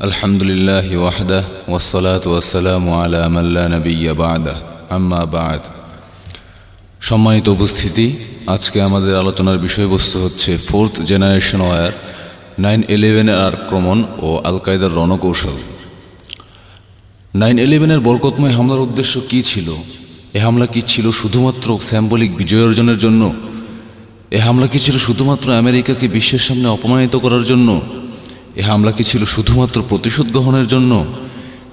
الحمد لله وحده والصلاة والسلام على من لا نبي بعده أما بعد সম্মানিত উপস্থিতি আজকে আমাদের আলোচনার বিষয়বস্তু হচ্ছে ফোর্থ জেনারেশন ওয়ার নাইন ইলেভেনের আক্রমণ ও আল কায়দার রণকৌশল নাইন ইলেভেনের বরকতময় হামলার উদ্দেশ্য কী ছিল এ হামলা কি ছিল শুধুমাত্র স্যাম্বলিক বিজয় অর্জনের জন্য এ হামলা কি ছিল শুধুমাত্র আমেরিকাকে বিশ্বের সামনে অপমানিত করার জন্য এ হামলা কি ছিল শুধুমাত্র প্রতিশোধ গ্রহণের জন্য?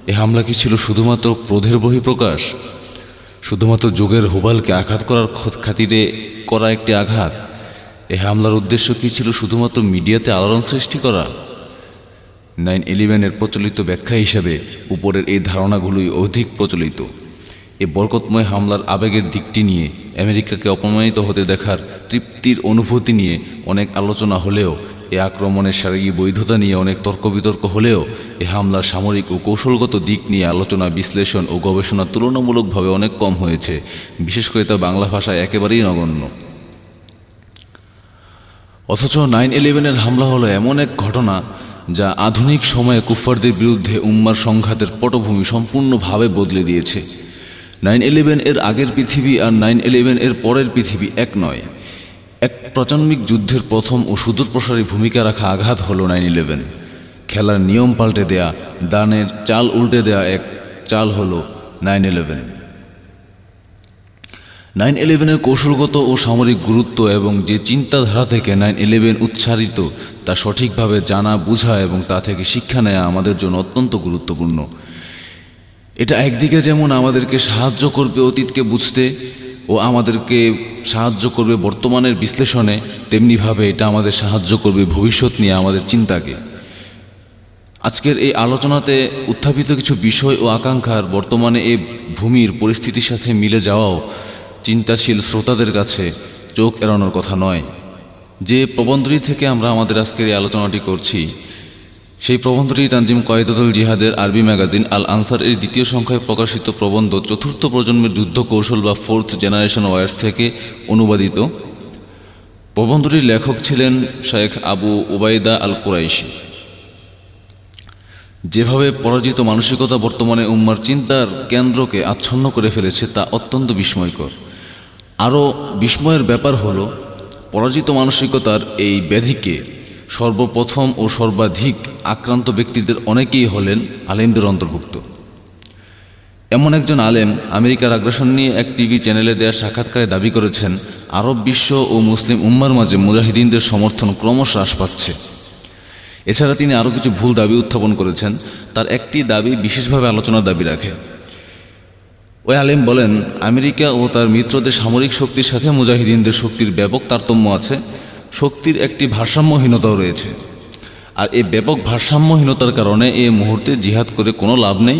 এ হামলা কি ছিল শুধুমাত্র ক্রোধের বহিঃপ্রকাশ? শুধুমাত্র যোগের হুবালকে আঘাত করার খাতিরে করা একটি আঘাত? এ হামলার উদ্দেশ্য কি ছিল শুধুমাত্র মিডিয়াতে আলোড়ন সৃষ্টি করা? নাইন ইলেভেনের প্রচলিত ব্যাখ্যা হিসাবে উপরের এই ধারণাগুলোই অধিক প্রচলিত। এ বরকতময় হামলার আবেগের দিকটি নিয়ে আমেরিকাকে অপমানিত হতে দেখার তৃপ্তির অনুভূতি নিয়ে অনেক আলোচনা হলেও এ আক্রমণের শারীরিক বৈধতা নিয়ে অনেক তর্ক বিতর্ক হলেও এ হামলার সামরিক ও কৌশলগত দিক নিয়ে আলোচনা, বিশ্লেষণ ও গবেষণা তুলনামূলকভাবে অনেক কম হয়েছে। বিশেষ করে তা বাংলা ভাষায় একেবারেই নগণ্য। অথচ নাইন ইলেভেনের হামলা হলো এমন এক ঘটনা যা আধুনিক সময়ে কুফফারদের বিরুদ্ধে উম্মার সংঘাতের পটভূমি সম্পূর্ণভাবে বদলে দিয়েছে। নাইন ইলেভেন এর আগের পৃথিবী আর নাইন ইলেভেন এর পরের পৃথিবী এক নয়। প্রচন্মিক যুদ্ধের প্রথম ও সুদূরপ্রসারী ভূমিকা রাখা আঘাত হল নাইন ইলেভেন খেলার নিয়ম পাল্টে দেয়া, দানের চাল উল্টে দেয়া এক চাল হল নাইন ইলেভেন নাইন ইলেভেনের কৌশলগত ও সামরিক গুরুত্ব এবং যে চিন্তাধারা থেকে নাইন ইলেভেন উচ্চারিত, তা সঠিকভাবে জানা, বোঝা এবং তা থেকে শিক্ষা নেয়া আমাদের জন্য অত্যন্ত গুরুত্বপূর্ণ। এটা একদিকে যেমন আমাদেরকে সাহায্য করবে অতীতকে বুঝতে ও আমাদেরকে সাহায্য করবে বর্তমানের বিশ্লেষণে তেমনিভাবে এটা আমাদের সাহায্য করবে ভবিষ্যৎ নিয়ে আমাদের চিন্তাকে। আজকের এই আলোচনাতে উত্থাপিত কিছু বিষয় ও আকাঙ্ক্ষার বর্তমানে এই ভূমির পরিস্থিতির সাথে মিলে যাওয়াও চিন্তাশীল শ্রোতাদের কাছে চোখ এড়ানোর কথা নয়। যে প্রবন্ধটি থেকে আমরা আমাদের আজকের এই আলোচনাটি করছি সেই প্রবন্ধটি তানজিম কয়েদুল জিহাদের আরবি ম্যাগাজিন আল আনসার এর দ্বিতীয় সংখ্যায় প্রকাশিত প্রবন্ধ চতুর্থ প্রজন্মের যুদ্ধ কৌশল বা ফোর্থ জেনারেশন ওয়ার্স থেকে অনুবাদিত। প্রবন্ধটির লেখক ছিলেন শেখ আবু ওবায়দা আল কুরাইশি। যেভাবে পরাজিত মানসিকতা বর্তমানে উম্মার চিন্তার কেন্দ্রকে আচ্ছন্ন করে ফেলেছে তা অত্যন্ত বিস্ময়কর। আরও বিস্ময়ের ব্যাপার হলো, পরাজিত মানসিকতার এই ব্যাধিকে সর্বপ্রথম ও সর্বাধিক আক্রান্ত ব্যক্তিদের অনেকেই হলেন আলেমদের অন্তর্ভুক্ত। এমন একজন আলেম আমেরিকার আগ্রাসন নিয়ে এক টিভি চ্যানেলে দেওয়া সাক্ষাৎকারে দাবি করেছেন, আরব বিশ্ব ও মুসলিম উম্মার মাঝে মুজাহিদিনদের সমর্থন ক্রমশ হ্রাস পাচ্ছে। এছাড়া তিনি আরও কিছু ভুল দাবি উত্থাপন করেছেন, তার একটি দাবি বিশেষভাবে আলোচনার দাবি রাখে। ওই আলেম বলেন, আমেরিকা ও তার মিত্রদের সামরিক শক্তির সাথে মুজাহিদিনদের শক্তির ব্যাপক তারতম্য আছে, শক্তির একটি ভারসাম্যহীনতাও রয়েছে। আর এই ব্যাপক ভারসাম্যহীনতার কারণে এই মুহূর্তে জিহাদ করে কোনো লাভ নেই।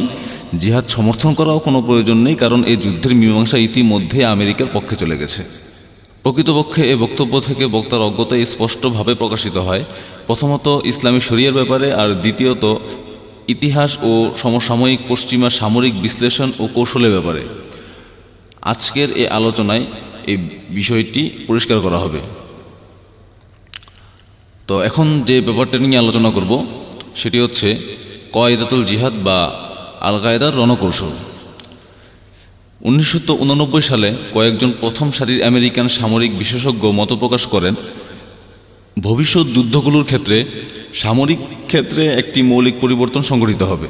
জিহাদ সমর্থন করাও কোনো প্রয়োজন নেই, কারণ এই যুদ্ধের মীমাংসা ইতিমধ্যে আমেরিকার পক্ষে চলে গেছে। প্রকৃতপক্ষে এ বক্তব্য থেকে বক্তার অজ্ঞতা স্পষ্টভাবে প্রকাশিত হয়। প্রথমত, ইসলামী শরিয়ার ব্যাপারে, আর দ্বিতীয়ত, ইতিহাস ও সমসাময়িক পশ্চিমা সামরিক বিশ্লেষণ ও কৌশলের ব্যাপারে। আজকের এই আলোচনায় এই বিষয়টি পরিষ্কার করা হবে। তো এখন যে ব্যাপারটা নিয়ে আলোচনা করব, সেটি হচ্ছে কয়েদাতুল জিহাদ বা আল কায়দার রণকৌশল। উনিশশো উননব্বই সালে কয়েকজন প্রথম সারির আমেরিকান সামরিক বিশেষজ্ঞ মত প্রকাশ করেন, ভবিষ্যৎ যুদ্ধগুলোর ক্ষেত্রে সামরিক ক্ষেত্রে একটি মৌলিক পরিবর্তন সংঘটিত হবে।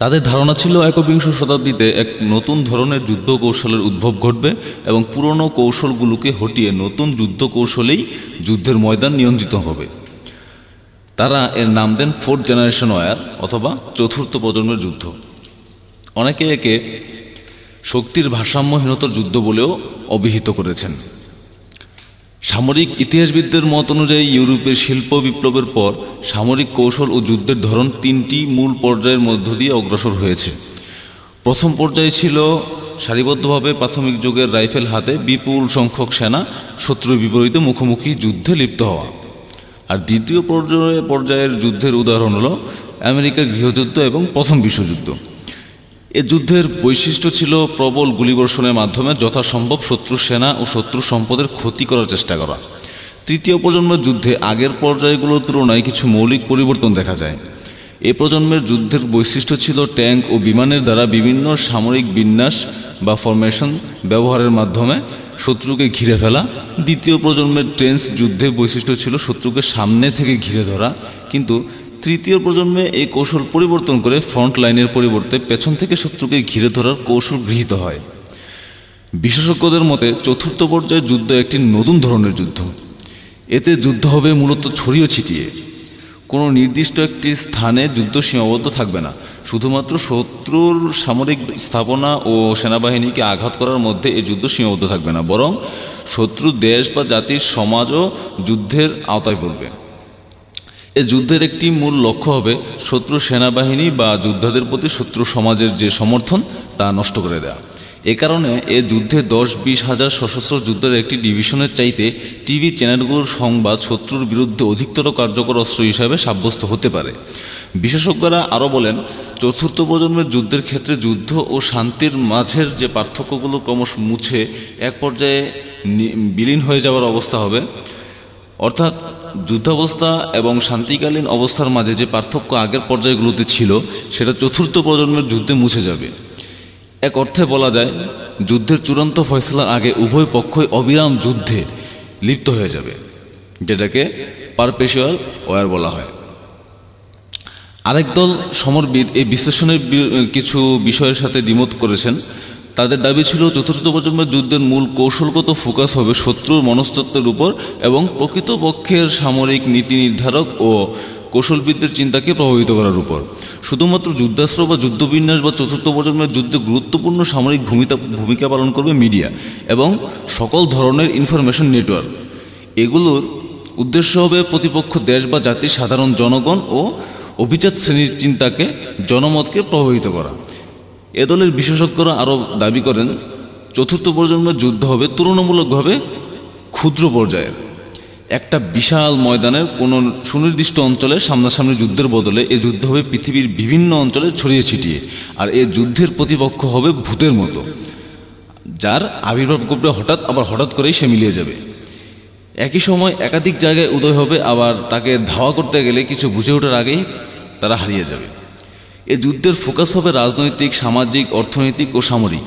তাদের ধারণা ছিল একবিংশ শতাব্দীতে এক নতুন ধরনের যুদ্ধ কৌশলের উদ্ভব ঘটবে এবং পুরনো কৌশলগুলোকে হটিয়ে নতুন যুদ্ধ কৌশলেই যুদ্ধের ময়দান নিয়ন্ত্রিত হবে। তারা এর নাম দেন ফোর্থ জেনারেশন ওয়ার অথবা চতুর্থ প্রজন্মের যুদ্ধ। অনেকে একে শক্তির ভারসাম্যহীনতার যুদ্ধ বলেও অভিহিত করেছেন। সামরিক ইতিহাসবিদদের মত অনুযায়ী ইউরোপের শিল্প বিপ্লবের পর সামরিক কৌশল ও যুদ্ধের ধরন তিনটি মূল পর্যায়ের মধ্য দিয়ে অগ্রসর হয়েছে। প্রথম পর্যায়ে ছিল সারিবদ্ধভাবে প্রাথমিক যুগের রাইফেল হাতে বিপুল সংখ্যক সেনা শত্রুর বিপরীতে মুখোমুখি যুদ্ধে লিপ্ত হওয়া। আর দ্বিতীয় পর্যায়ে পর্যায়ের যুদ্ধের উদাহরণ হলো আমেরিকার গৃহযুদ্ধ এবং প্রথম বিশ্বযুদ্ধ। এ যুদ্ধের বৈশিষ্ট্য ছিল প্রবল গুলিবর্ষণের মাধ্যমে যথাসম্ভব শত্রু সেনা ও শত্রু সম্পদের ক্ষতি করার চেষ্টা করা। তৃতীয় প্রজন্মের যুদ্ধে আগের পর্যায়গুলোর তুলনায় কিছু মৌলিক পরিবর্তন দেখা যায়। এ প্রজন্মের যুদ্ধের বৈশিষ্ট্য ছিল ট্যাঙ্ক ও বিমানের দ্বারা বিভিন্ন সামরিক বিন্যাস বা ফরমেশন ব্যবহারের মাধ্যমে শত্রুকে ঘিরে ফেলা। দ্বিতীয় প্রজন্মের ট্রেন্স যুদ্ধের বৈশিষ্ট্য ছিল শত্রুকে সামনে থেকে ঘিরে ধরা, কিন্তু তৃতীয় প্রজন্মে এই কৌশল পরিবর্তন করে ফ্রন্ট লাইনের পরিবর্তে পেছন থেকে শত্রুকে ঘিরে ধরার কৌশল গৃহীত হয়। বিশেষজ্ঞদের মতে চতুর্থ পর্যায়ে যুদ্ধ একটি নতুন ধরনের যুদ্ধ। এতে যুদ্ধ হবে মূলত ছড়িয়ে ছিটিয়ে। কোনো নির্দিষ্ট একটি স্থানে যুদ্ধ সীমাবদ্ধ থাকবে না। শুধুমাত্র শত্রুর সামরিক স্থাপনা ও সেনাবাহিনীকে আঘাত করার মধ্যে এই যুদ্ধ সীমাবদ্ধ থাকবে না, বরং শত্রু দেশ বা জাতির সমাজও যুদ্ধের আওতায় পড়বে। এ যুদ্ধের একটি মূল লক্ষ্য হবে শত্রু সেনাবাহিনী বা যোদ্ধাদের প্রতি শত্রু সমাজের যে সমর্থন, তা নষ্ট করে দেওয়া এ কারণে এ যুদ্ধে দশ বিশ হাজার সশস্ত্র যুদ্ধের একটি ডিভিশনের চাইতে টিভি চ্যানেলগুলোর সংবাদ শত্রুর বিরুদ্ধে অধিকতর কার্যকর অস্ত্র হিসাবে সাব্যস্ত হতে পারে। বিশেষজ্ঞরা আরও বলেন, চতুর্থ প্রজন্মের যুদ্ধের ক্ষেত্রে যুদ্ধ ও শান্তির মাঝের যে পার্থক্যগুলো ক্রমশ মুছে এক পর্যায়ে বিলীন হয়ে যাওয়ার অবস্থা হবে। অর্থাৎ যুদ্ধাবস্থা এবং শান্তিকালীন অবস্থার মাঝে যে পার্থক্য আগের পর্যায়গুলোতে ছিল, সেটা চতুর্থ প্রজন্মের যুদ্ধে মুছে যাবে। এক অর্থে বলা যায়, যুদ্ধের চূড়ান্ত ফয়সলার আগে উভয় পক্ষই অবিরাম যুদ্ধে লিপ্ত হয়ে যাবে, যেটাকে পারপেশুয়াল ওয়ার বলা হয়। আরেক দল সমরবিদ এই বিশ্লেষণের কিছু বিষয়ের সাথে দ্বিমত করেছেন। তাদের দাবি ছিল চতুর্থ প্রজন্মের যুদ্ধের মূল কৌশলগত ফোকাস হবে শত্রুর মনস্তত্ত্বের উপর এবং প্রকৃতপক্ষের সামরিক নীতি নির্ধারক ও কৌশলবিদদের চিন্তাকে প্রভাবিত করার উপর। শুধুমাত্র যুদ্ধাস্ত্র বা যুদ্ধবিন্যাস বা চতুর্থ প্রজন্মের যুদ্ধে গুরুত্বপূর্ণ সামরিক ভূমিকা ভূমিকা পালন করবে মিডিয়া এবং সকল ধরনের ইনফরমেশন নেটওয়ার্ক। এগুলোর উদ্দেশ্য হবে প্রতিপক্ষ দেশ বা জাতির সাধারণ জনগণ ও অভিজাত শ্রেণির চিন্তাকে, জনমতকে প্রভাবিত করা। এ দলের বিশেষজ্ঞরা আরও দাবি করেন, চতুর্থ প্রজন্মের যুদ্ধ হবে তুলনামূলকভাবে ক্ষুদ্র পর্যায়ের। একটা বিশাল ময়দানের কোনো সুনির্দিষ্ট অঞ্চলে সামনাসামনি যুদ্ধের বদলে এ যুদ্ধ হবে পৃথিবীর বিভিন্ন অঞ্চলে ছড়িয়ে ছিটিয়ে, আর এ যুদ্ধের প্রতিপক্ষ হবে ভূতের মতো, যার আবির্ভাব ঘটবে হঠাৎ, আবার হঠাৎ করেই সে মিলিয়ে যাবে। একই সময় একাধিক জায়গায় উদয় হবে, আবার তাকে ধাওয়া করতে গেলে কিছু বুঝে ওঠার আগেই তারা হারিয়ে যাবে। এ যুদ্ধের ফোকাস হবে রাজনৈতিক, সামাজিক, অর্থনৈতিক ও সামরিক।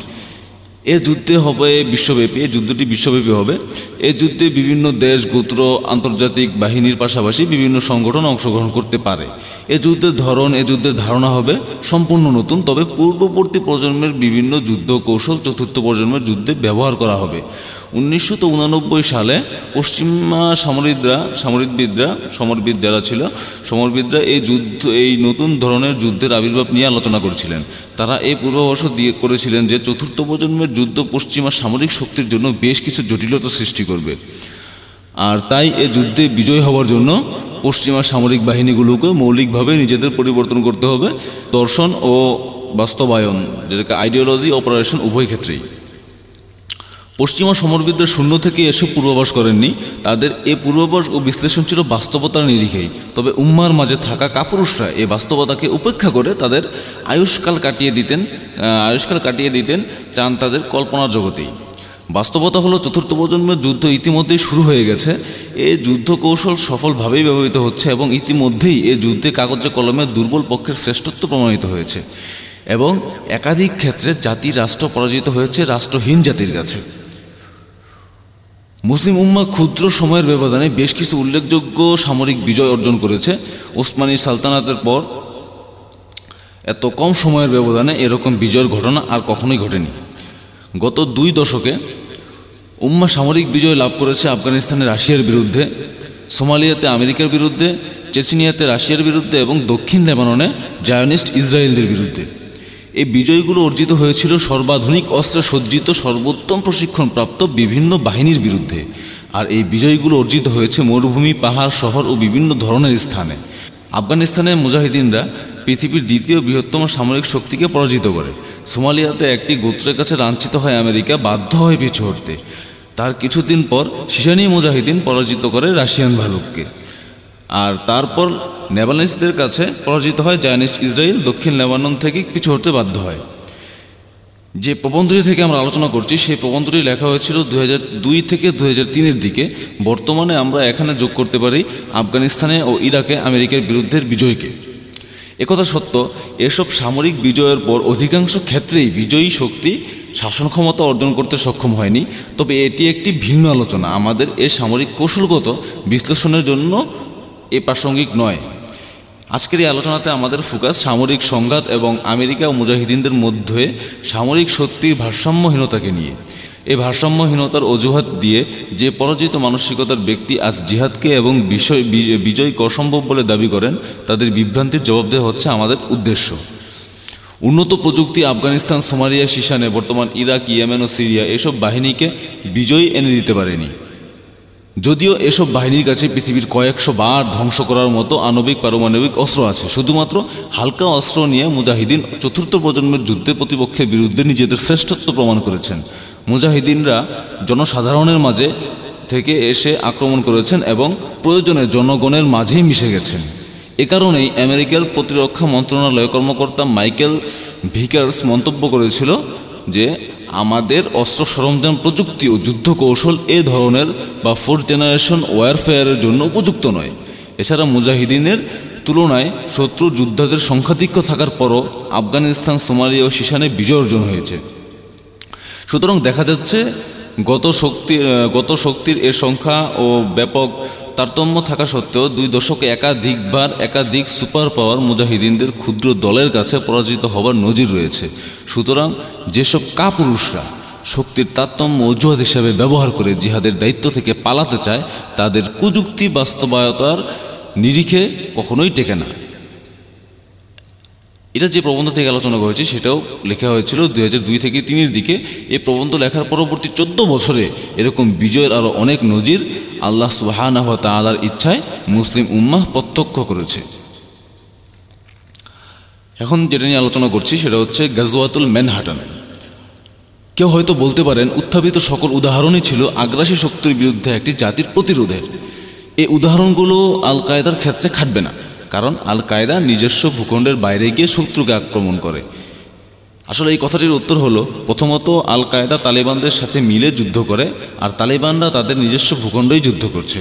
এ যুদ্ধে হবে বিশ্বব্যাপী এই যুদ্ধটি বিশ্বব্যাপী হবে। এই যুদ্ধে বিভিন্ন দেশ, গোত্র, আন্তর্জাতিক বাহিনীর পাশাপাশি বিভিন্ন সংগঠন অংশগ্রহণ করতে পারে। এ যুদ্ধের ধরন, এ যুদ্ধের ধারণা হবে সম্পূর্ণ নতুন, তবে পূর্ববর্তী প্রজন্মের বিভিন্ন যুদ্ধ কৌশল চতুর্থ প্রজন্মের যুদ্ধে ব্যবহার করা হবে। উনিশশো সালে পশ্চিমা সামরিকরা সামরিকবিদরা সমরবিদ যারা ছিল। সমরবিদরা এই যুদ্ধ, এই নতুন ধরনের যুদ্ধের আবির্ভাব নিয়ে আলোচনা করেছিলেন। তারা এই পূর্বাভাস দিয়ে করেছিলেন যে চতুর্থ প্রজন্মের যুদ্ধ পশ্চিমা সামরিক শক্তির জন্য বেশ কিছু জটিলতা সৃষ্টি করবে। আর তাই এ যুদ্ধে বিজয় হওয়ার জন্য পশ্চিমা সামরিক বাহিনীগুলোকে মৌলিকভাবে নিজেদের পরিবর্তন করতে হবে। দর্শন ও বাস্তবায়ন, যেটাকে আইডিওলজি অপারেশন উভয় ক্ষেত্রেই। পশ্চিমা সমরবিদরা শূন্য থেকে এসে পূর্বাভাস করেননি। তাদের এ পূর্বাভাস ও বিশ্লেষণ ছিল বাস্তবতার নিরিখেই। তবে উম্মার মাঝে থাকা কাপুরুষরা এ বাস্তবতাকে উপেক্ষা করে তাদের আয়ুষ্কাল কাটিয়ে দিতেন আয়ুষ্কাল কাটিয়ে দিতেন চান তাদের কল্পনার জগতেই। বাস্তবতা হলো চতুর্থ প্রজন্মের যুদ্ধ ইতিমধ্যেই শুরু হয়ে গেছে। এ যুদ্ধ কৌশল সফলভাবেই ব্যবহৃত হচ্ছে এবং ইতিমধ্যেই এ যুদ্ধে কাগজে কলমে দুর্বল পক্ষের শ্রেষ্ঠত্ব প্রমাণিত হয়েছে। এবং একাধিক ক্ষেত্রে জাতি রাষ্ট্র পরাজিত হয়েছে, রাষ্ট্রহীন জাতির কাছে। মুসলিম উম্মা ক্ষুদ্র সময়ের ব্যবধানে বেশ কিছু উল্লেখযোগ্য সামরিক বিজয় অর্জন করেছে। ওসমানী সালতানাতের পর এত কম সময়ের ব্যবধানে এরকম বিজয়ের ঘটনা আর কখনোই ঘটেনি। গত দুই দশকে উম্মা সামরিক বিজয় লাভ করেছে আফগানিস্তানে রাশিয়ার বিরুদ্ধে, সোমালিয়াতে আমেরিকার বিরুদ্ধে, চেচিনিয়াতে রাশিয়ার বিরুদ্ধে এবং দক্ষিণ লেবাননে জায়নিস্ট ইসরায়েলদের বিরুদ্ধে। এই বিজয়গুলো অর্জিত হয়েছিল সর্বাধুনিক অস্ত্রে সজ্জিত সর্বোত্তম প্রশিক্ষণপ্রাপ্ত বিভিন্ন বাহিনীর বিরুদ্ধে। আর এই বিজয়গুলো অর্জিত হয়েছে মরুভূমি, পাহাড়, শহর ও বিভিন্ন ধরনের স্থানে। আফগানিস্তানের মুজাহিদিনরা পৃথিবীর দ্বিতীয় বৃহত্তম সামরিক শক্তিকে পরাজিত করে। সোমালিয়াতে একটি গোত্রের কাছে লাঞ্ছিত হয় আমেরিকা, বাধ্য হয় পিছু হটতে তার কিছুদিন পর শিশানি মুজাহিদিন পরাজিত করে রাশিয়ান ভালুককে। আর তারপর নেবালিসদের কাছে পরাজিত হয় জায়নিস ইসরায়েল দক্ষিণ লেবানন থেকে পিছু হতে বাধ্য হয়। যে প্রবন্ধটি থেকে আমরা আলোচনা করছি, সেই প্রবন্ধটি লেখা হয়েছিল দু দুই থেকে দু তিনের দিকে। বর্তমানে আমরা এখানে যোগ করতে পারি আফগানিস্তানে ও ইরাকে আমেরিকার বিরুদ্ধের বিজয়কে। একথা সত্য, এসব সামরিক বিজয়ের পর অধিকাংশ ক্ষেত্রেই বিজয়ী শক্তি শাসন ক্ষমতা অর্জন করতে সক্ষম হয়নি। তবে এটি একটি ভিন্ন আলোচনা। আমাদের এ সামরিক কৌশলগত বিশ্লেষণের জন্য এ প্রাসঙ্গিক নয়। আজকের এই আলোচনাতে আমাদের ফোকাস সামরিক সংঘাত এবং আমেরিকা ও মুজাহিদিনদের মধ্যে সামরিক শক্তির ভারসাম্যহীনতাকে নিয়ে। এই ভারসাম্যহীনতার অজুহাত দিয়ে যে পরাজিত মানসিকতার ব্যক্তি আজ জিহাদকে এবং বিষয় বিজয় অসম্ভব বলে দাবি করেন, তাদের বিভ্রান্তির জবাব দেওয়া হচ্ছে আমাদের উদ্দেশ্য। উন্নত প্রযুক্তি, আফগানিস্তান, সোমালিয়া শিশানে বর্তমান ইরাক, ইয়েমেন ও সিরিয়া, এসব বাহিনীকে বিজয়ী এনে দিতে পারেনি। যদিও এসব বাহিনীর কাছে পৃথিবীর কয়েকশো বার ধ্বংস করার মতো আণবিক পারমাণবিক অস্ত্র আছে, শুধুমাত্র হালকা অস্ত্র নিয়ে মুজাহিদিন চতুর্থ প্রজন্মের যুদ্ধে প্রতিপক্ষের বিরুদ্ধে নিজেদের শ্রেষ্ঠত্ব প্রমাণ করেছেন। মুজাহিদিনরা জনসাধারণের মাঝে থেকে এসে আক্রমণ করেছেন এবং প্রয়োজনে জনগণের মাঝেই মিশে গেছেন। এ কারণেই আমেরিকার প্রতিরক্ষা মন্ত্রণালয় কর্মকর্তা মাইকেল ভিকার্স মন্তব্য করেছিল যে আমাদের অস্ত্র সরঞ্জাম প্রযুক্তি ও যুদ্ধ কৌশল এ ধরনের বা ফোর্থ জেনারেশন ওয়ারফেয়ারের জন্য উপযুক্ত নয়। এছাড়া মুজাহিদিনের তুলনায় শত্রু যোদ্ধাদের সংখ্যাধিক্য থাকার পরও আফগানিস্তান, সোমালিয়া ও সিসানে বিজয় অর্জন হয়েছে। সুতরাং দেখা যাচ্ছে গত শক্তি গত শক্তির এ সংখ্যা ও ব্যাপক তারতম্য থাকা সত্ত্বেও দুই দশকে একাধিকবার একাধিক সুপার পাওয়ার মুজাহিদিনদের ক্ষুদ্র দলের কাছে পরাজিত হবার নজির রয়েছে। সুতরাং যেসব কাপুরুষরা শক্তির তারতম্য অজুহাত হিসাবে ব্যবহার করে জিহাদের দায়িত্ব থেকে পালাতে চায়, তাদের কুযুক্তি বাস্তবায়তার নিরিখে কখনোই টেকে না। এটা যে প্রবন্ধ থেকে আলোচনা করেছি, সেটাও লেখা হয়েছিল দুই হাজার দুই থেকে তিনের দিকে। এই প্রবন্ধ লেখার পরবর্তী চোদ্দ বছরে এরকম বিজয়ের আরও অনেক নজির আল্লাহ সুবাহানাহ তালার ইচ্ছায় মুসলিম উম্মাহ প্রত্যক্ষ করেছে। এখন যেটা নিয়ে আলোচনা করছি, সেটা হচ্ছে গাজওয়াতুল ম্যানহাটন কেউ হয়তো বলতে পারেন, উত্থাপিত সকল উদাহরণই ছিল আগ্রাসী শক্তির বিরুদ্ধে একটি জাতির প্রতিরোধের। এই উদাহরণগুলো আল কায়দার ক্ষেত্রে খাটবে না। কারণ আল কায়দা নিজস্ব ভূখণ্ডের বাইরে গিয়ে শত্রুকে আক্রমণ করে। আসলে এই কথাটির উত্তর হলো, প্রথমত আল কায়দা তালেবানদের সাথে মিলে যুদ্ধ করে, আর তালেবানরা তাদের নিজস্ব ভূখণ্ডেই যুদ্ধ করছে।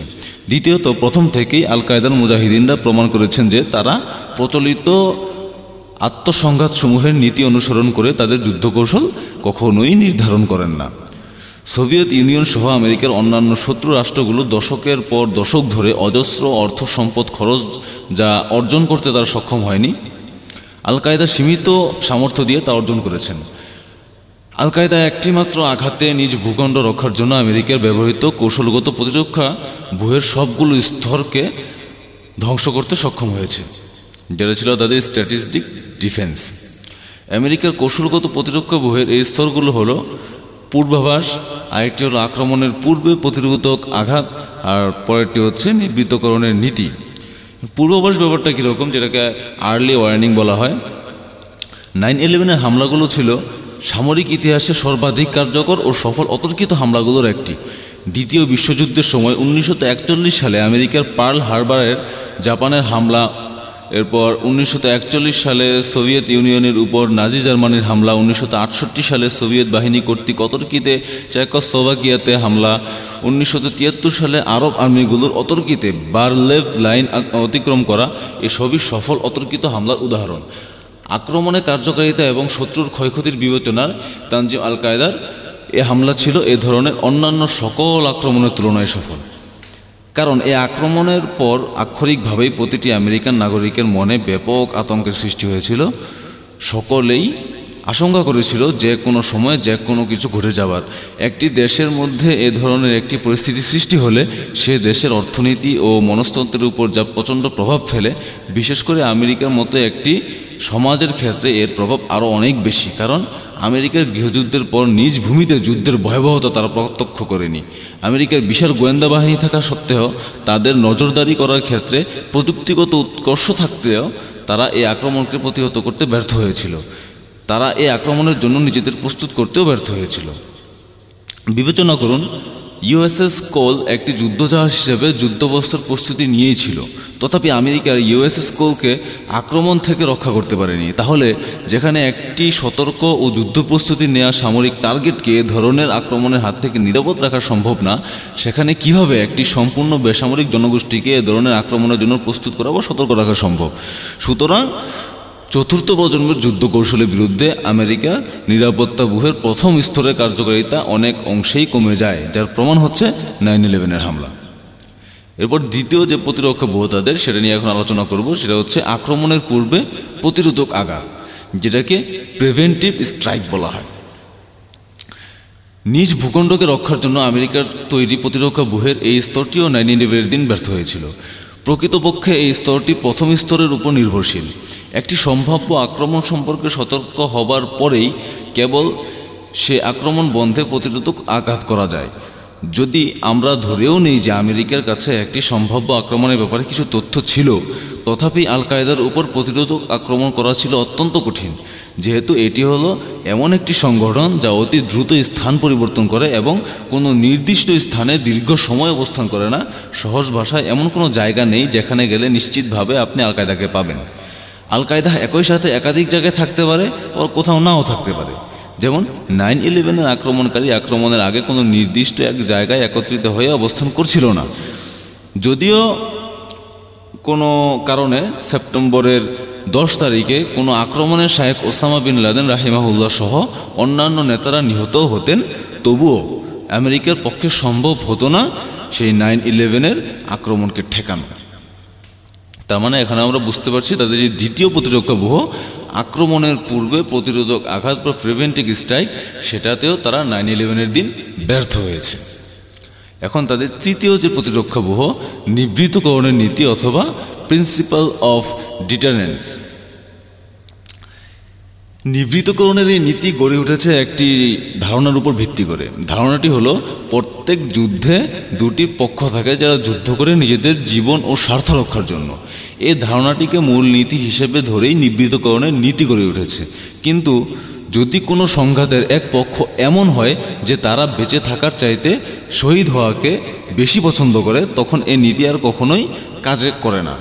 দ্বিতীয়ত, প্রথম থেকেই আল কায়দার মুজাহিদিনরা প্রমাণ করেছেন যে তারা প্রচলিত আত্মসংঘাতসমূহের নীতি অনুসরণ করে তাদের যুদ্ধকৌশল কখনোই নির্ধারণ করেন না। সোভিয়েত ইউনিয়ন সহ আমেরিকার অন্যান্য শত্রু রাষ্ট্রগুলো দশকের পর দশক ধরে অজস্র অর্থ সম্পদ খরচ যা অর্জন করতে তারা সক্ষম হয়নি আল কায়দা সীমিত সামর্থ্য দিয়ে তা অর্জন করেছেন। আল কায়দা একটিমাত্র আঘাতে নিজ ভূখণ্ড রক্ষার জন্য আমেরিকার ব্যবহৃত কৌশলগত প্রতিরক্ষা ভূয়ের সবগুলো স্তরকে ধ্বংস করতে সক্ষম হয়েছে, যেটা ছিল তাদের স্ট্র্যাটেজিক ডিফেন্স। আমেরিকার কৌশলগত প্রতিরক্ষা ব্যুহের এই স্তরগুলো হলো পূর্বাভাস, আরেকটি হলো আক্রমণের পূর্বে প্রতিরোধক আঘাত, আর পরেরটি হচ্ছে নিবৃত্তকরণের নীতি। পূর্বাভাস ব্যাপারটা কীরকম, যেটাকে আর্লি ওয়ার্নিং বলা হয়? নাইন ইলেভেনের হামলাগুলো ছিল সামরিক ইতিহাসে সর্বাধিক কার্যকর ও সফল অতর্কিত হামলাগুলোর একটি। দ্বিতীয় বিশ্বযুদ্ধের সময় উনিশশো একচল্লিশ সালে আমেরিকার পার্ল হারবারের জাপানের হামলা এরপর উনিশশো একচল্লিশ সালে সোভিয়েত ইউনিয়নের উপর নাজি জার্মানির হামলা, উনিশশো আটষট্টি সালে সোভিয়েত বাহিনী কর্তৃক অতর্কিতে চেকোস্লোভাকিয়াতে হামলা, উনিশশো তিয়াত্তর সালে আরব আর্মিগুলোর অতর্কিতে বারলেভ লাইন অতিক্রম করা, এসবই সফল অতর্কিত হামলার উদাহরণ। আক্রমণের কার্যকারিতা এবং শত্রুর ক্ষয়ক্ষতির বিবেচনার তানজিম আল কায়দার এ হামলা ছিল এ ধরনের অন্যান্য সকল আক্রমণের তুলনায় সফল। কারণ এই আক্রমণের পর আক্ষরিকভাবেই প্রতিটি আমেরিকান নাগরিকের মনে ব্যাপক আতঙ্কের সৃষ্টি হয়েছিল। সকলেই আশঙ্কা করেছিল যে কোনো সময় যে কোনো কিছু ঘটে যাবার। একটি দেশের মধ্যে এ ধরনের একটি পরিস্থিতি সৃষ্টি হলে সে দেশের অর্থনীতি ও মনস্তন্ত্রের উপর যা প্রচণ্ড প্রভাব ফেলে, বিশেষ করে আমেরিকার মতো একটি সমাজের ক্ষেত্রে এর প্রভাব আরও অনেক বেশি। কারণ আমেরিকার গৃহযুদ্ধের পর নিজ ভূমিতে যুদ্ধের ভয়াবহতা তারা প্রত্যক্ষ করেনি। আমেরিকার বিশাল গোয়েন্দা বাহিনী থাকা সত্ত্বেও তাদের নজরদারি করার ক্ষেত্রে প্রযুক্তিগত উৎকর্ষ থাকতেও তারা এই আক্রমণকে প্রতিহত করতে ব্যর্থ হয়েছিল। তারা এই আক্রমণের জন্য নিজেদের প্রস্তুত করতেও ব্যর্থ হয়েছিল। বিবেচনা করুন ইউএসএস কোল একটি যুদ্ধজাহাজ হিসেবে যুদ্ধবস্থার প্রস্তুতি নিয়েই ছিল। তথাপি আমেরিকার ইউএসএস কোলকে আক্রমণ থেকে রক্ষা করতে পারেনি। তাহলে যেখানে একটি সতর্ক ও যুদ্ধ প্রস্তুতি নেওয়া সামরিক টার্গেটকে ধরনের আক্রমণের হাত থেকে নিরাপদ রাখা সম্ভব না, সেখানে কীভাবে একটি সম্পূর্ণ বেসামরিক জনগোষ্ঠীকে এ ধরনের আক্রমণের জন্য প্রস্তুত করা বা সতর্ক রাখা সম্ভব? সুতরাং চতুর্থ প্রজন্মের যুদ্ধ কৌশলের বিরুদ্ধে আমেরিকার নিরাপত্তা ব্যুহের প্রথম স্তরের কার্যকারিতা অনেক অংশেই কমে যায়, যার প্রমাণ হচ্ছে নাইন ইলেভেনের হামলা। এরপর দ্বিতীয় যে প্রতিরক্ষা ব্যুহ তাদের, সেটা নিয়ে এখন আলোচনা করব, সেটা হচ্ছে আক্রমণের পূর্বে প্রতিরোধক আঘাত, যেটাকে প্রিভেন্টিভ স্ট্রাইক বলা হয়। নিজ ভূখণ্ডকে রক্ষার জন্য আমেরিকার তৈরি প্রতিরক্ষা ব্যুহের এই স্তরটিও নাইন ইলেভেনের দিন ব্যর্থ হয়েছিল। প্রকৃতপক্ষে এই স্তরটি প্রথম স্তরের উপর নির্ভরশীল। একটি সম্ভাব্য আক্রমণ সম্পর্কে সতর্ক হবার পরেই কেবল সে আক্রমণ বন্ধে প্রতিরোধক আঘাত করা যায়। যদি আমরা ধরেও নেই যে আমেরিকার কাছে একটি সম্ভাব্য আক্রমণের ব্যাপারে কিছু তথ্য ছিল, তথাপি আল কায়দার উপর প্রতিরোধক আক্রমণ করা ছিল অত্যন্ত কঠিন, যেহেতু এটি হলো এমন একটি সংগঠন যা অতি দ্রুত স্থান পরিবর্তন করে এবং কোনো নির্দিষ্ট স্থানে দীর্ঘ সময় অবস্থান করে না। সহজ ভাষায় এমন কোনো জায়গা নেই যেখানে গেলে নিশ্চিতভাবে আপনি আল কায়দাকে পাবেন। আল কায়দা একই সাথে একাধিক জায়গায় থাকতে পারে ও কোথাও নাও থাকতে পারে। যেমন নাইন ইলেভেনের আক্রমণকারী আক্রমণের আগে কোনো নির্দিষ্ট এক জায়গায় একত্রিত হয়ে অবস্থান করছিল না। যদিও কোনো কারণে সেপ্টেম্বরের দশ তারিখে কোনো আক্রমণে শায়েখ ওসামা বিন লাদেন রাহিমাহুল্লাহ সহ অন্যান্য নেতারা নিহতও হতেন, তবুও আমেরিকার পক্ষে সম্ভব হতো না সেই নাইন ইলেভেনের আক্রমণকে ঠেকানো। তার মানে এখানে আমরা বুঝতে পারছি তাদের যে দ্বিতীয় প্রতিরক্ষা ব্যুহ আক্রমণের পূর্বে প্রতিরোধক আঘাত বা প্রিভেন্টিভ স্ট্রাইক সেটাতেও তারা নাইন ইলেভেনের দিন ব্যর্থ হয়েছে। এখন তাদের তৃতীয় যে প্রতিরক্ষা ব্যুহ নিবৃতকরণের নীতি অথবা প্রিন্সিপাল অফ ডিটারেন্স নিবৃতকরণের এই নীতি গড়ে উঠেছে একটি ধারণার উপর ভিত্তি করে। ধারণাটি হলো, প্রত্যেক যুদ্ধে দুটি পক্ষ থাকে যারা যুদ্ধ করে নিজেদের জীবন ও স্বার্থ রক্ষার জন্য। এই ধারণাটিকে মূল নীতি হিসেবে ধরেই নিবৃতকরণের নীতি গড়ে উঠেছে। কিন্তু যদি কোনো সংঘাতের এক পক্ষ এমন হয় যে তারা বেঁচে থাকার চাইতে শহীদ হওয়াকে বেশি পছন্দ করে, তখন এ নীতি আর কখনোই কাজে করে না।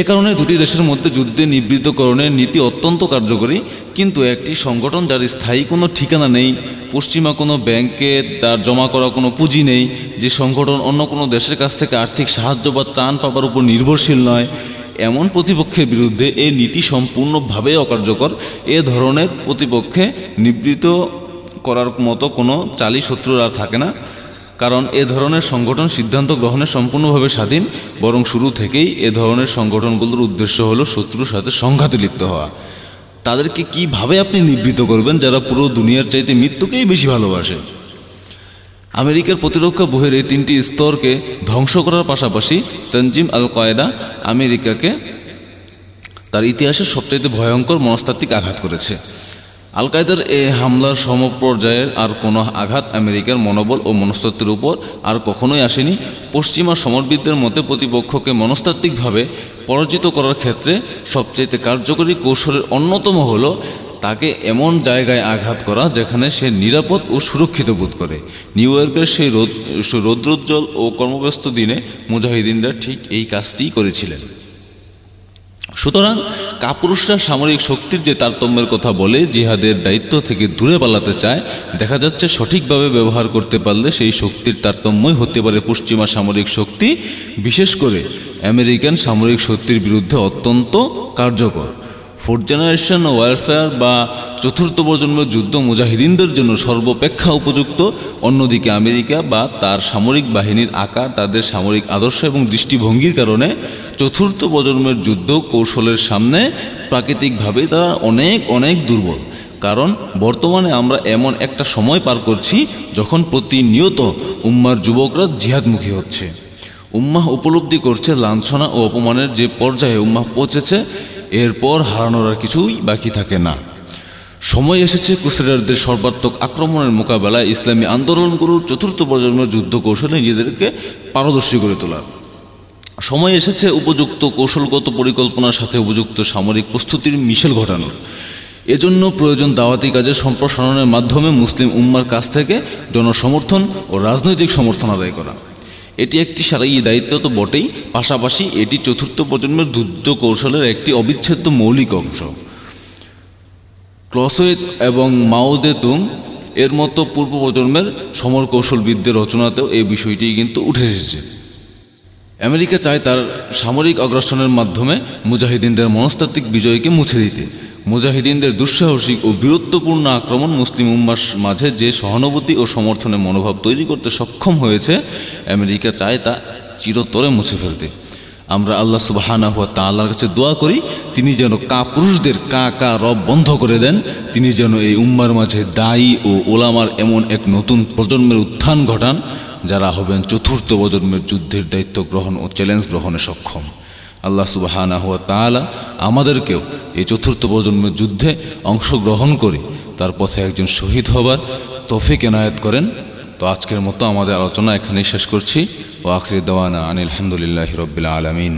এ কারণে দুটি দেশের মধ্যে যুদ্ধে নিবৃত্তকরণের নীতি অত্যন্ত কার্যকরী, কিন্তু একটি সংগঠন যার স্থায়ী কোনো ঠিকানা নেই, পশ্চিমা কোনো ব্যাংকে তার জমা করা কোনো পুঁজি নেই, যে সংগঠন অন্য কোনো দেশের কাছ থেকে আর্থিক সাহায্য বা ত্রাণ পাবার উপর নির্ভরশীল নয়, এমন প্রতিপক্ষের বিরুদ্ধে এই নীতি সম্পূর্ণভাবে অকার্যকর। এ ধরনের প্রতিপক্ষে নিবৃত করার মতো কোনো চালি শত্রুর থাকে না। কারণ এ ধরনের সংগঠন সিদ্ধান্ত গ্রহণে সম্পূর্ণভাবে স্বাধীন, বরং শুরু থেকেই এ ধরনের সংগঠনগুলোর উদ্দেশ্য হলো শত্রুর সাথে সংঘাতে লিপ্ত হওয়া। তাদেরকে কীভাবে আপনি নিবৃত করবেন যারা পুরো দুনিয়ার চাইতে মৃত্যুকেই বেশি ভালোবাসে? আমেরিকার প্রতিরক্ষা ব্যুহের এই তিনটি স্তরকে ধ্বংস করার পাশাপাশি তঞ্জিম আল কয়েদা আমেরিকাকে তার ইতিহাসের সবচাইতে ভয়ঙ্কর মনস্তাত্ত্বিক আঘাত করেছে। আল কায়দার এ হামলার সমপর্যায়ের আর কোনো আঘাত আমেরিকার মনোবল ও মনস্তত্ত্বের উপর আর কখনোই আসেনি। পশ্চিমা সমরবিদদের মতে প্রতিপক্ষকে মনস্তাত্ত্বিকভাবে পরাজিত করার ক্ষেত্রে সবচাইতে কার্যকরী কৌশলের অন্যতম হল তাকে এমন জায়গায় আঘাত করা যেখানে সে নিরাপদ ও সুরক্ষিত বোধ করে। নিউ ইয়র্কের সেই রোদ রৌদ্রোজ্জ্বল ও কর্মব্যস্ত দিনে মুজাহিদিনরা ঠিক এই কাজটিই করেছিলেন। সুতরাং কাপুরুষরা সামরিক শক্তির যে তারতম্যের কথা বলে, জিহাদের দায়িত্ব থেকে দূরে পালাতে চায়, দেখা যাচ্ছে সঠিকভাবে ব্যবহার করতে পারলে সেই শক্তির তারতম্যই হতে পারে পশ্চিমা সামরিক শক্তি, বিশেষ করে আমেরিকান সামরিক শক্তির বিরুদ্ধে অত্যন্ত কার্যকর। ফোর্থ জেনারেশন ওয়ারফেয়ার বা চতুর্থ প্রজন্মের যুদ্ধ মুজাহিদিনদের জন্য সর্বাপেক্ষা উপযুক্ত। অন্যদিকে আমেরিকা বা তার সামরিক বাহিনীর আকার তাদের সামরিক আদর্শ এবং দৃষ্টিভঙ্গির কারণে চতুর্থ প্রজন্মের যুদ্ধ কৌশলের সামনে প্রাকৃতিকভাবে তারা অনেক অনেক দুর্বল। কারণ বর্তমানে আমরা এমন একটা সময় পার করছি যখন প্রতিনিয়ত উম্মার যুবকরা জিহাদমুখী হচ্ছে। উম্মাহ উপলব্ধি করছে লাঞ্ছনা ও অপমানের যে পর্যায়ে উম্মাহ পৌঁছেছে, এরপর হারানোর আর কিছুই বাকি থাকে না। সময় এসেছে ক্রুসেডারদের সর্বাত্মক আক্রমণের মোকাবেলায় ইসলামী আন্দোলনগুলোর চতুর্থ প্রজন্মের যুদ্ধ কৌশলে নিজেদেরকে পারদর্শী করে তোলার। সময় এসেছে উপযুক্ত কৌশলগত পরিকল্পনার সাথে উপযুক্ত সামরিক প্রস্তুতির মিশেল ঘটানোর। এজন্য প্রয়োজন দাওয়াতি কাজের সম্প্রসারণের মাধ্যমে মুসলিম উম্মার কাছ থেকে জনসমর্থন ও রাজনৈতিক সমর্থন আদায় করা। এটি একটি সারাই দায়িত্ব তো বটেই, পাশাপাশি এটি চতুর্থ প্রজন্মের যুদ্ধ কৌশলের একটি অবিচ্ছেদ্য মৌলিক অংশ। ক্লসোয়েত এবং মাও তুং এর মতো পূর্ব প্রজন্মের সমর কৌশলবিদদের রচনাতেও এই বিষয়টি কিন্তু উঠে এসেছে। আমেরিকা চায় তার সামরিক অগ্রাসনের মাধ্যমে মুজাহিদিনদের মনস্তাত্ত্বিক বিজয়কে মুছে দিতে। মুজাহিদিনদের দুঃসাহসিক ও বীরত্বপূর্ণ আক্রমণ মুসলিম উম্মার মাঝে যে সহানুভূতি ও সমর্থনের মনোভাব তৈরি করতে সক্ষম হয়েছে, আমেরিকা চায় তা চিরতরে মুছে ফেলতে। আমরা আল্লাহ সুবাহানা হুয়া তাল্লার কাছে দোয়া করি, তিনি যেন কা পুরুষদের কা কা রব বন্ধ করে দেন, তিনি যেন এই উম্মার মাঝে দায়ী ও ওলামার এমন এক নতুন প্রজন্মের উত্থান ঘটান যারা হবেন চতুর্থ প্রজন্মের যুদ্ধের দায়িত্ব গ্রহণ ও চ্যালেঞ্জ গ্রহণে সক্ষম। আল্লাহ সুবাহানা হুয়া তালা আমাদেরকেও এই চতুর্থ প্রজন্মের যুদ্ধে অংশগ্রহণ করে তার পথে একজন শহীদ হবার তফিক এনায়েত করেন। তো আজকের মতো আমাদের আলোচনা এখানেই শেষ করছি। ও আখরি দেওয়ানা আনিল আলহামদুলিল্লাহ রবিল্লা আলমিন।